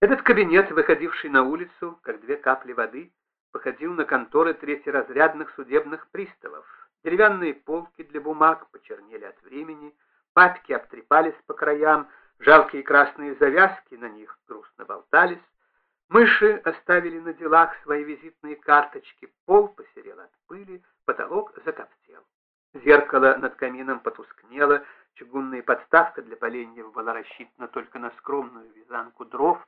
Этот кабинет, выходивший на улицу, как две капли воды, походил на конторы третьеразрядных судебных приставов. Деревянные полки для бумаг почернели от времени, папки обтрепались по краям, жалкие красные завязки на них грустно болтались, мыши оставили на делах свои визитные карточки, пол посерел от пыли, потолок закоптел. Зеркало над камином потускнело, чугунная подставка для поленьев была рассчитана только на скромную вязанку дров,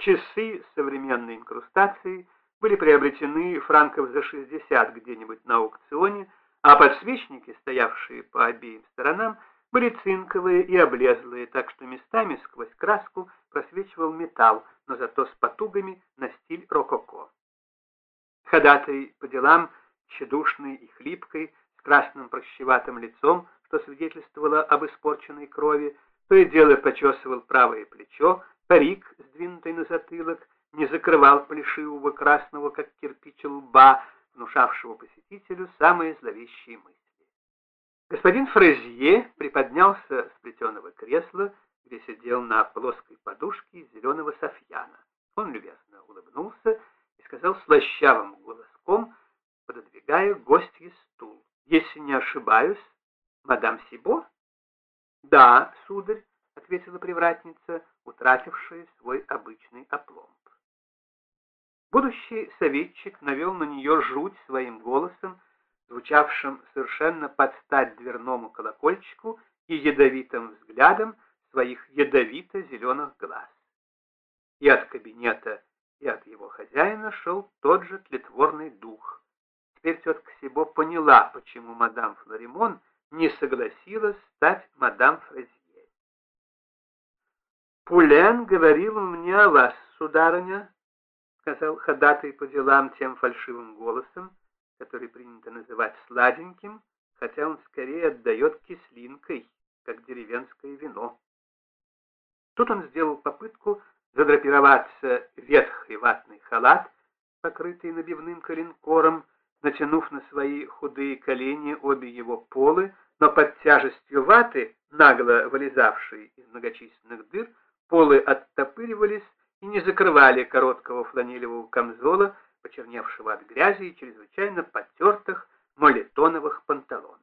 часы современной инкрустацией были приобретены франков за 60 где-нибудь на аукционе, а подсвечники, стоявшие по обеим сторонам, были цинковые и облезлые, так что местами сквозь краску просвечивал металл, но зато с потугами на стиль рококо. Ходатай по делам, тщедушный и хлипкой, с красным прощеватым лицом, что свидетельствовало об испорченной крови, то и дело почесывал правое плечо, парик, сдвинутый на затылок, не закрывал плешивого красного, как кирпич лба, внушавшего посетителю самые зловещие мысли. Господин Фрезье приподнялся с плетеного кресла, где сидел на плоской подушке из зеленого софьяна. Он любезно улыбнулся и сказал слащавым голоском, пододвигая гостье стул. «Если не ошибаюсь, мадам Сибо?» «Да, сударь», — ответила привратница, утратившая свой обычный опломб. Будущий советчик навел на нее жуть своим голосом, звучавшим совершенно под стать дверному колокольчику и ядовитым взглядом своих ядовито-зеленых глаз. И от кабинета, и от его хозяина шел тот же тлетворный дух. Теперь тетка Сибо поняла, почему мадам Флоримон не согласилась стать мадам Фрезье. «Пулен говорил мне о вас, сударыня», — сказал ходатай по делам тем фальшивым голосом, который принято называть сладеньким, хотя он скорее отдает кислинкой, как деревенское вино. Тут он сделал попытку задрапироваться ветхий ватный халат, покрытый набивным коленкором, натянув на свои худые колени обе его полы, но под тяжестью ваты, нагло вылезавшей из многочисленных дыр, полы оттопыривались и не закрывали короткого фланелевого камзола, почерневшего от грязи и чрезвычайно потертых молитоновых панталон.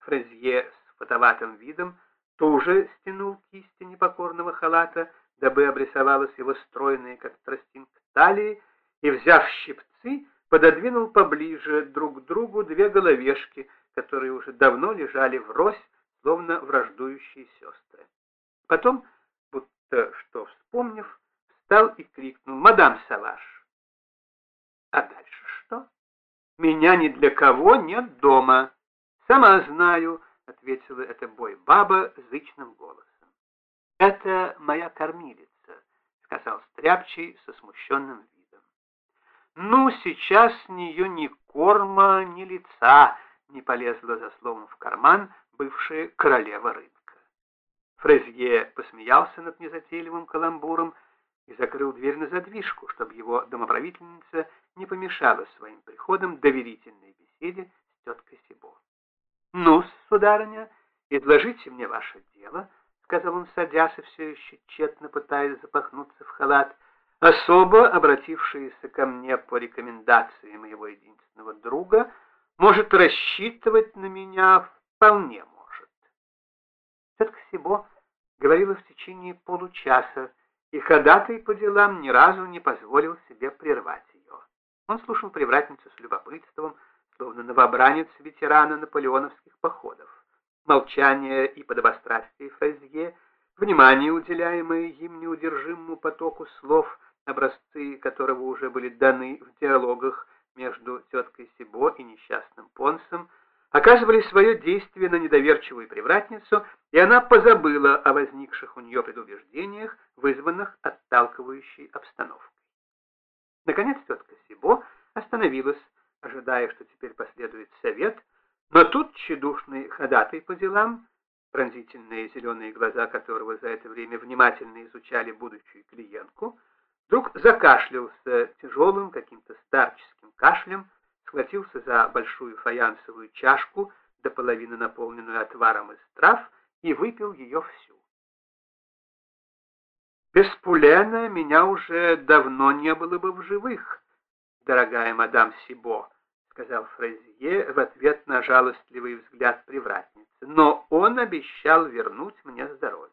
Фрезье с фотоватым видом тоже стянул кисти непокорного халата, дабы обрисовалась его стройная, как тростинка, талии, и, взяв щипцы, пододвинул поближе друг к другу две головешки, которые уже давно лежали врозь, словно враждующие сестры. Потом, будто что вспомнив, встал и крикнул «Мадам Саваш!» А дальше что? Меня ни для кого нет дома. Сама знаю, ответила эта бой-баба зычным голосом. Это моя кормилица, сказал Стряпчий со смущенным видом. Ну, сейчас с нее ни корма, ни лица не полезла за словом в карман бывшая королева рынка. Фрезье посмеялся над незатейливым каламбуром и закрыл дверь на задвижку, чтобы его домоправительница не помешала своим приходом доверительной беседе с теткой Сибо. «Ну, сударыня, изложите мне ваше дело», — сказал он, садясь и все еще тщетно пытаясь запахнуться в халат, особо обратившаяся ко мне по рекомендации моего единственного друга, может рассчитывать на меня вполне может. Тетка Сибо говорила в течение получаса, и ходатай по делам ни разу не позволил себе прервать ее. Он слушал привратницу с любопытством, словно новобранец ветерана наполеоновских походов. Молчание и подобострастие Фрезье, внимание, уделяемое им неудержимому потоку слов, образцы которого уже были даны в диалогах между теткой Сибо и несчастным Понсом, оказывали свое действие на недоверчивую привратницу, и она позабыла о возникших у нее предубеждениях, вызванных отталкивающей обстановкой. Наконец тетка Сибо остановилась, ожидая, что теперь последует совет, но тут тщедушный ходатай по делам, пронзительные зеленые глаза которого за это время внимательно изучали будущую клиентку, вдруг закашлялся тяжелым каким-то старческим кашлем, схватился за большую фаянсовую чашку, до половины наполненную отваром из трав, и выпил ее всю. Без Пулена меня уже давно не было бы в живых, дорогая мадам Сибо, сказал Фразье в ответ на жалостливый взгляд привратницы. Но он обещал вернуть мне здоровье.